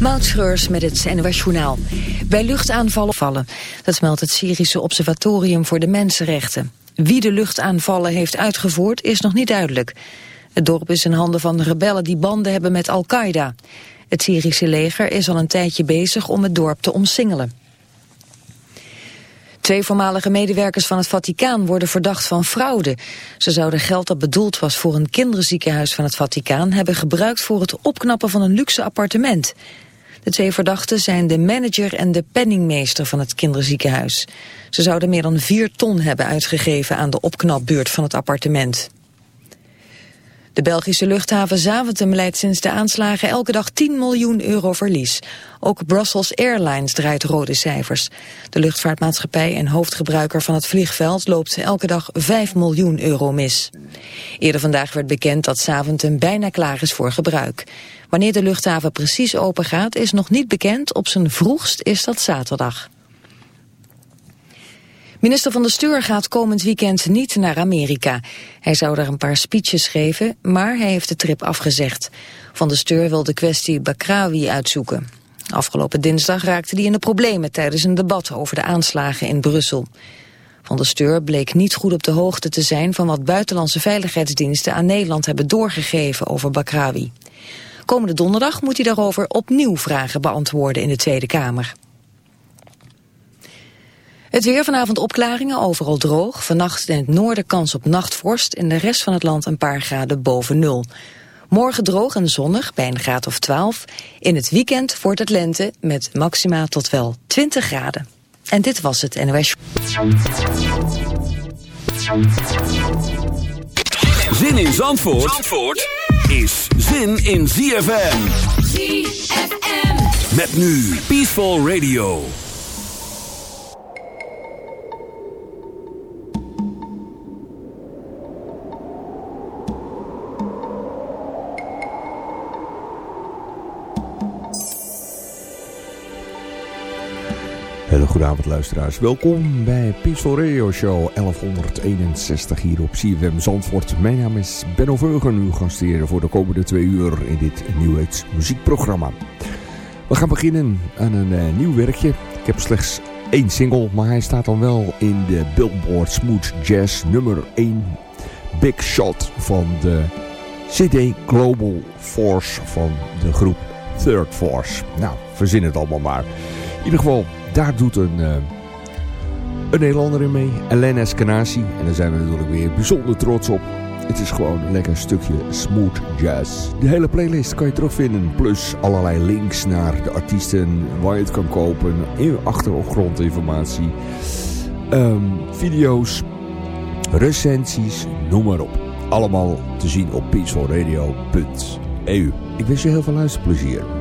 Moutschreurs met het NOS Journaal. Bij luchtaanvallen vallen. Dat meldt het Syrische Observatorium voor de Mensenrechten. Wie de luchtaanvallen heeft uitgevoerd is nog niet duidelijk. Het dorp is in handen van rebellen die banden hebben met Al-Qaeda. Het Syrische leger is al een tijdje bezig om het dorp te omsingelen. Twee voormalige medewerkers van het Vaticaan worden verdacht van fraude. Ze zouden geld dat bedoeld was voor een kinderziekenhuis van het Vaticaan... hebben gebruikt voor het opknappen van een luxe appartement. De twee verdachten zijn de manager en de penningmeester van het kinderziekenhuis. Ze zouden meer dan vier ton hebben uitgegeven aan de opknapbeurt van het appartement. De Belgische luchthaven Zaventem leidt sinds de aanslagen elke dag 10 miljoen euro verlies. Ook Brussels Airlines draait rode cijfers. De luchtvaartmaatschappij en hoofdgebruiker van het vliegveld loopt elke dag 5 miljoen euro mis. Eerder vandaag werd bekend dat Zaventem bijna klaar is voor gebruik. Wanneer de luchthaven precies open gaat is nog niet bekend. Op zijn vroegst is dat zaterdag. Minister van de Stuur gaat komend weekend niet naar Amerika. Hij zou daar een paar speeches geven, maar hij heeft de trip afgezegd. Van de Stuur wil de kwestie Bakrawi uitzoeken. Afgelopen dinsdag raakte hij in de problemen tijdens een debat over de aanslagen in Brussel. Van der Steur bleek niet goed op de hoogte te zijn van wat buitenlandse veiligheidsdiensten aan Nederland hebben doorgegeven over Bakrawi. Komende donderdag moet hij daarover opnieuw vragen beantwoorden in de Tweede Kamer. Het weer vanavond opklaringen, overal droog. Vannacht in het noorden kans op nachtvorst. In de rest van het land een paar graden boven nul. Morgen droog en zonnig, bij een graad of 12. In het weekend wordt het lente met maxima tot wel 20 graden. En dit was het NOS. Zin in Zandvoort, Zandvoort is zin in ZFM. ZFM. Met nu Peaceful Radio. Goede luisteraars. Welkom bij Peaceful Radio Show 1161 hier op CFM Zandvoort. Mijn naam is Benno Veugen, uw gastheer voor de komende twee uur in dit New muziekprogramma. We gaan beginnen aan een uh, nieuw werkje. Ik heb slechts één single, maar hij staat dan wel in de Billboard Smooth Jazz nummer 1 Big Shot van de CD Global Force van de groep Third Force. Nou, verzin het allemaal maar. In ieder geval daar doet een, uh, een Nederlander in mee. Elena Eskenazi. En daar zijn we natuurlijk weer bijzonder trots op. Het is gewoon een lekker stukje smooth jazz. De hele playlist kan je terugvinden. Plus allerlei links naar de artiesten. Waar je het kan kopen. Achtergrondinformatie. Um, video's. Recensies. Noem maar op. Allemaal te zien op peacefulradio.eu. Ik wens je heel veel luisterplezier.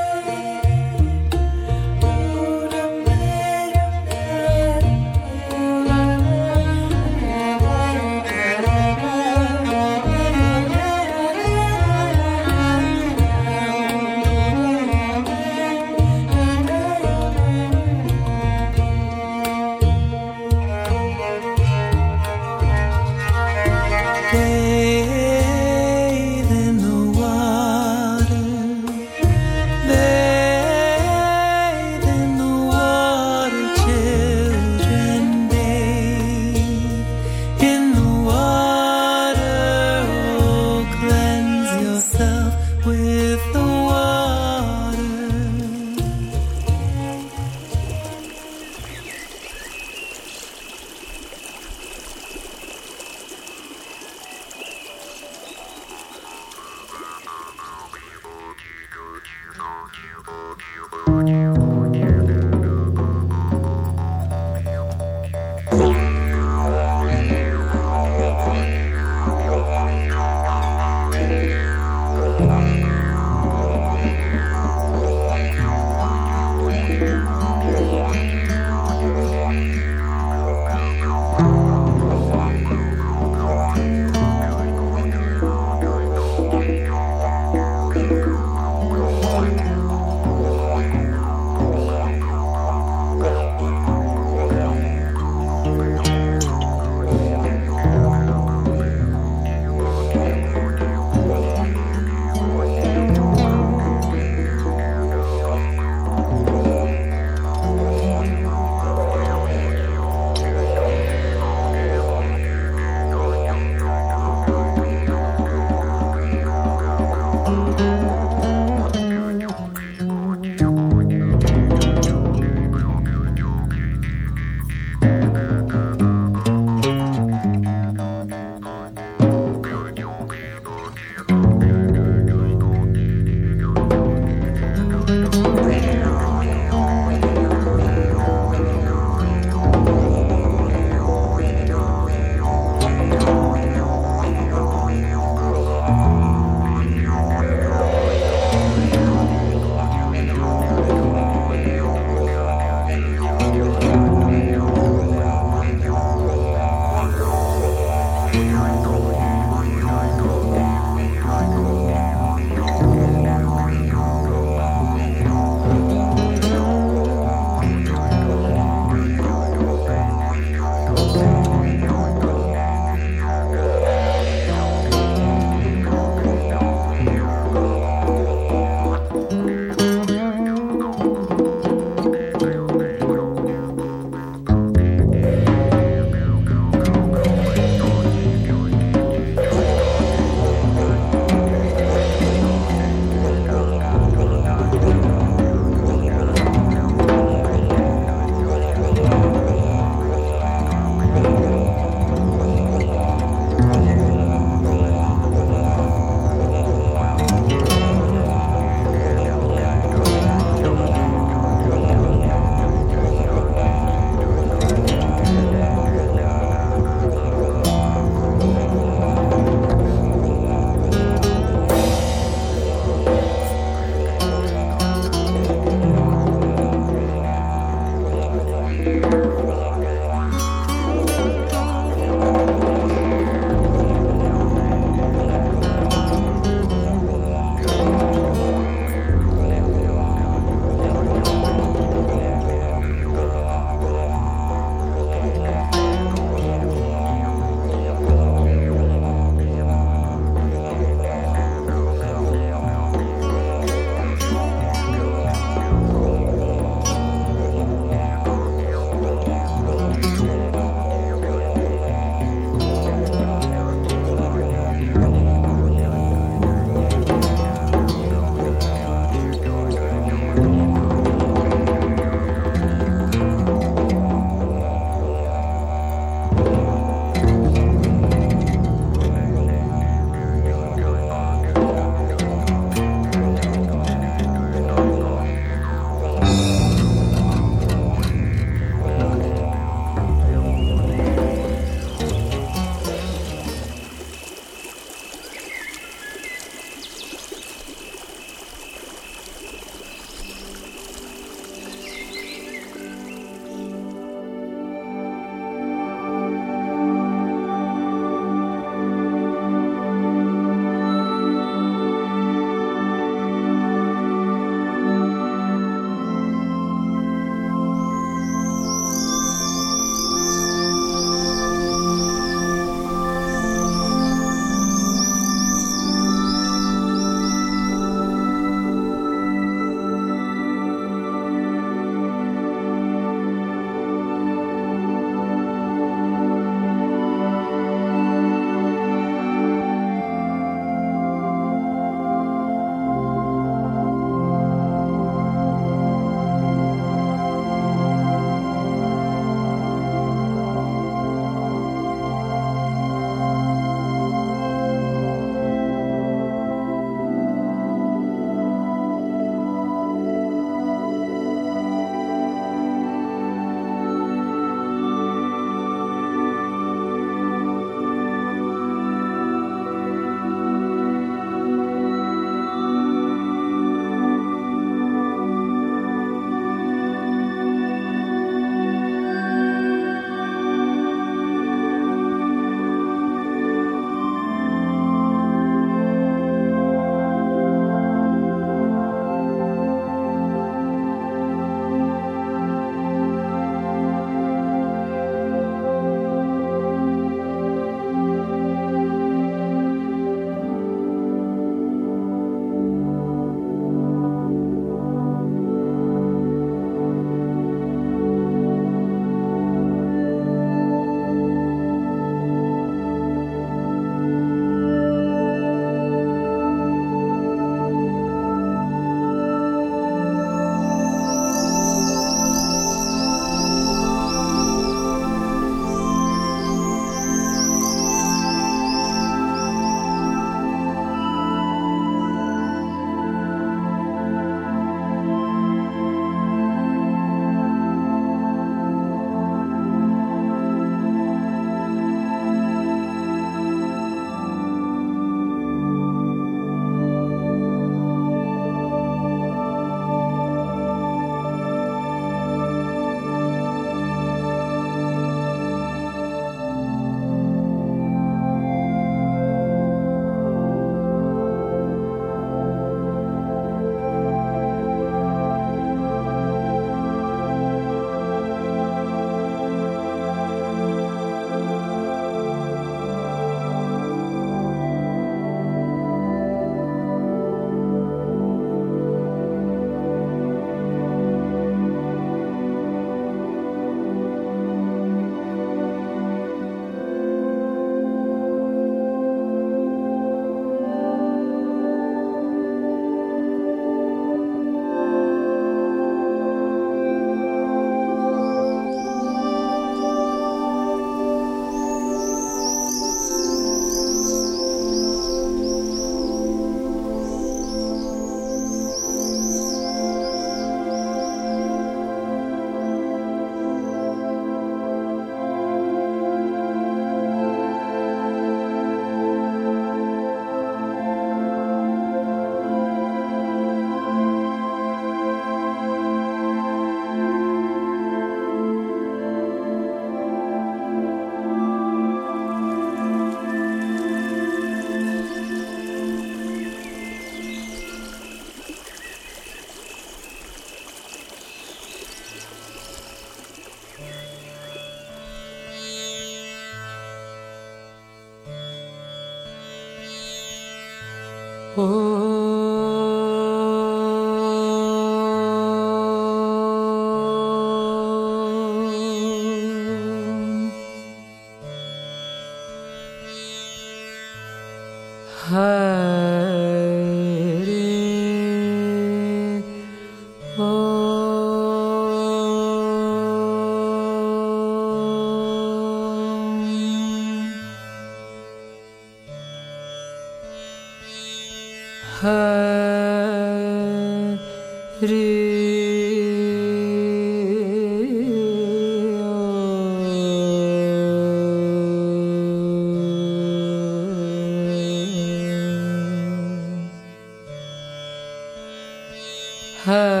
her.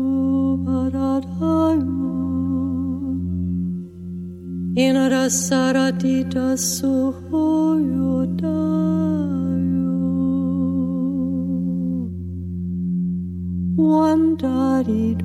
in rasaratita suhoyodayo. One dotted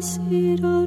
Sira